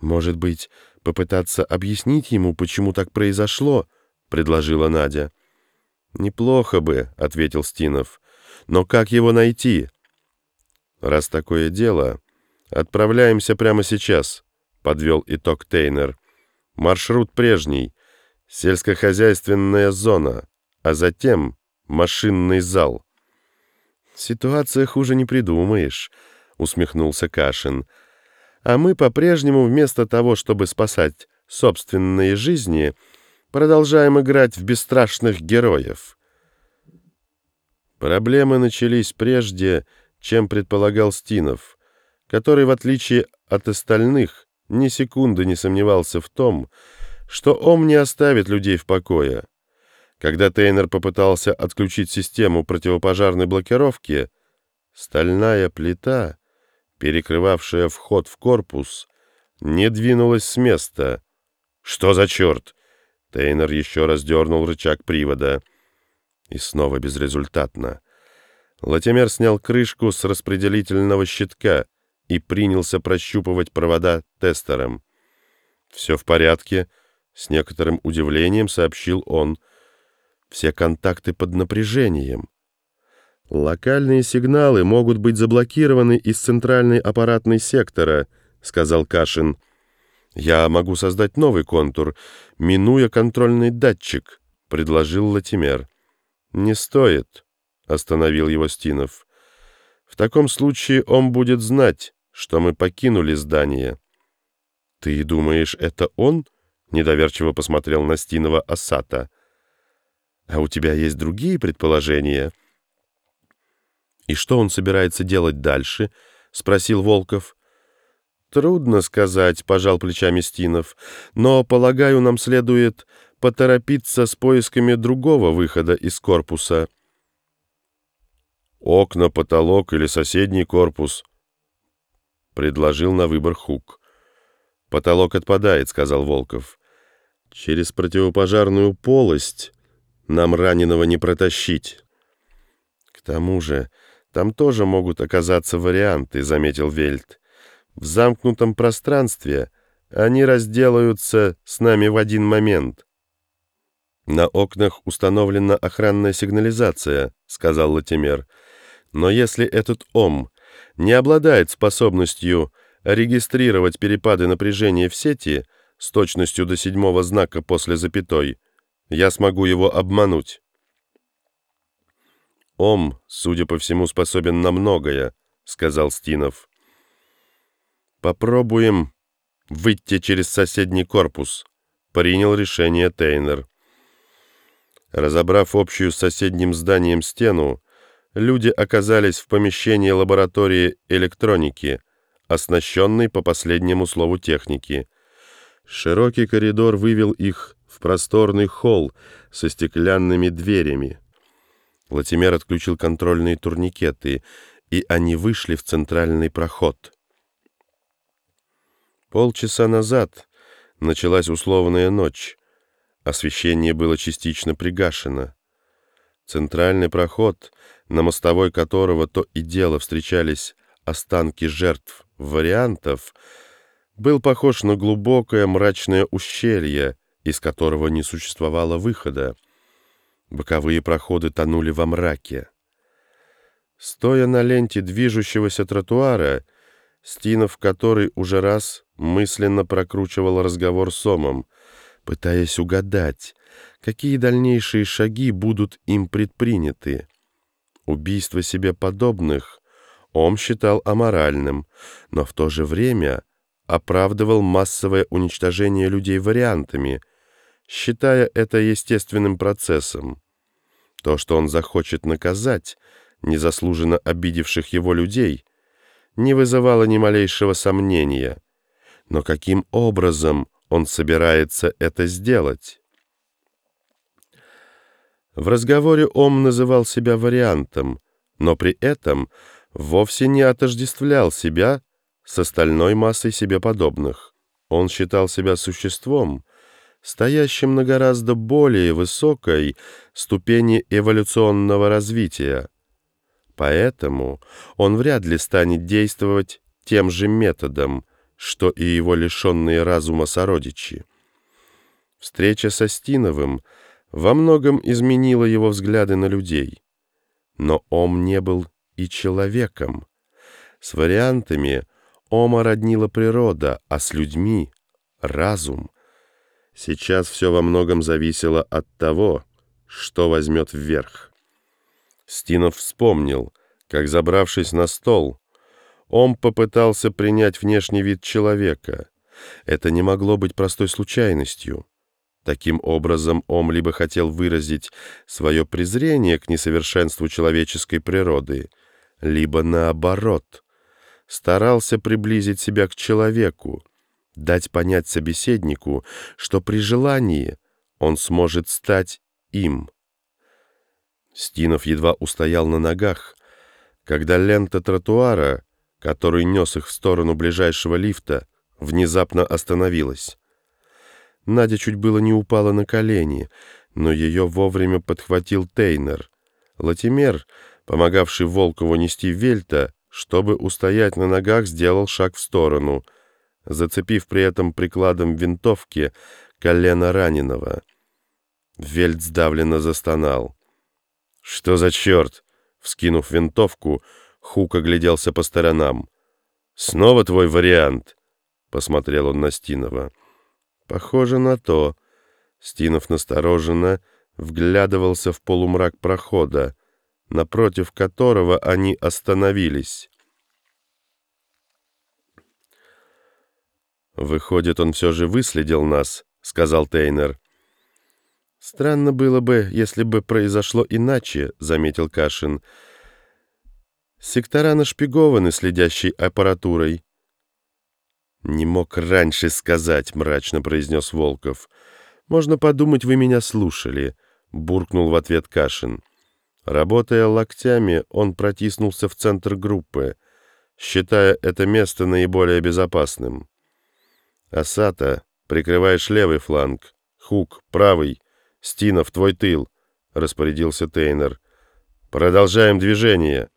«Может быть, попытаться объяснить ему, почему так произошло?» — предложила Надя. «Неплохо бы», — ответил Стинов. «Но как его найти?» «Раз такое дело, отправляемся прямо сейчас», — подвел итог Тейнер. «Маршрут прежний, сельскохозяйственная зона, а затем машинный зал». «Ситуация хуже не придумаешь», — усмехнулся Кашин. «А мы по-прежнему вместо того, чтобы спасать собственные жизни, продолжаем играть в бесстрашных героев». Проблемы начались прежде, чем предполагал Стинов, который, в отличие от остальных, ни секунды не сомневался в том, что Ом не оставит людей в покое. Когда Тейнер попытался отключить систему противопожарной блокировки, стальная плита, перекрывавшая вход в корпус, не двинулась с места. «Что за черт?» Тейнер еще раз дернул рычаг привода. И снова безрезультатно. Латимер снял крышку с распределительного щитка и принялся прощупывать провода тестером. «Все в порядке», — с некоторым удивлением сообщил он, — все контакты под напряжением. «Локальные сигналы могут быть заблокированы из центральной аппаратной сектора», — сказал Кашин. «Я могу создать новый контур, минуя контрольный датчик», — предложил Латимер. «Не стоит», — остановил его Стинов. «В таком случае он будет знать, что мы покинули здание». «Ты думаешь, это он?» — недоверчиво посмотрел на Стинова Асата. А у тебя есть другие предположения?» «И что он собирается делать дальше?» — спросил Волков. «Трудно сказать», — пожал плечами Стинов, «но, полагаю, нам следует поторопиться с поисками другого выхода из корпуса». «Окна, потолок или соседний корпус?» — предложил на выбор Хук. «Потолок отпадает», — сказал Волков. «Через противопожарную полость...» Нам раненого не протащить. К тому же, там тоже могут оказаться варианты, заметил Вельт. В замкнутом пространстве они разделаются с нами в один момент. На окнах установлена охранная сигнализация, сказал Латимер. Но если этот ОМ не обладает способностью регистрировать перепады напряжения в сети с точностью до седьмого знака после запятой, я смогу его обмануть. «Ом, судя по всему, способен на многое», — сказал Стинов. «Попробуем выйти через соседний корпус», — принял решение Тейнер. Разобрав общую с соседним зданием стену, люди оказались в помещении лаборатории электроники, оснащенной по последнему слову техники. Широкий коридор вывел их в просторный холл со стеклянными дверями. Латимер отключил контрольные турникеты, и они вышли в центральный проход. Полчаса назад началась условная ночь. Освещение было частично пригашено. Центральный проход, на мостовой которого то и дело встречались останки жертв вариантов, был похож на глубокое мрачное ущелье, из которого не существовало выхода. Боковые проходы тонули во мраке. Стоя на ленте движущегося тротуара, Стинов, который уже раз мысленно прокручивал разговор с Омом, пытаясь угадать, какие дальнейшие шаги будут им предприняты. Убийство себе подобных Ом считал аморальным, но в то же время оправдывал массовое уничтожение людей вариантами, считая это естественным процессом. То, что он захочет наказать незаслуженно обидевших его людей, не вызывало ни малейшего сомнения. Но каким образом он собирается это сделать? В разговоре Ом называл себя вариантом, но при этом вовсе не отождествлял себя с остальной массой себе подобных. Он считал себя существом, стоящим на гораздо более высокой ступени эволюционного развития. Поэтому он вряд ли станет действовать тем же методом, что и его лишенные разума сородичи. Встреча со Стиновым во многом изменила его взгляды на людей. Но Ом не был и человеком. С вариантами Ома роднила природа, а с людьми — разум. Сейчас все во многом зависело от того, что возьмет вверх. Стинов вспомнил, как, забравшись на стол, он попытался принять внешний вид человека. Это не могло быть простой случайностью. Таким образом, Ом либо хотел выразить свое презрение к несовершенству человеческой природы, либо наоборот, старался приблизить себя к человеку, дать понять собеседнику, что при желании он сможет стать им. Стинов едва устоял на ногах, когда лента тротуара, который нес их в сторону ближайшего лифта, внезапно остановилась. Надя чуть было не упала на колени, но ее вовремя подхватил Тейнер. Латимер, помогавший Волкову нести вельта, чтобы устоять на ногах, сделал шаг в сторону, зацепив при этом прикладом винтовки колено раненого. Вельт сдавленно застонал. «Что за черт?» Вскинув винтовку, Хук огляделся по сторонам. «Снова твой вариант?» — посмотрел он на Стинова. Похоже на то. Стинов настороженно вглядывался в полумрак прохода, напротив которого они остановились. «Выходит, он все же выследил нас», — сказал Тейнер. «Странно было бы, если бы произошло иначе», — заметил Кашин. «Сектора нашпигованы следящей аппаратурой. «Не мог раньше сказать», — мрачно произнес Волков. «Можно подумать, вы меня слушали», — буркнул в ответ Кашин. Работая локтями, он протиснулся в центр группы, считая это место наиболее безопасным. «Асата, прикрываешь левый фланг. Хук, правый. Стинов, твой тыл», — распорядился Тейнер. «Продолжаем движение».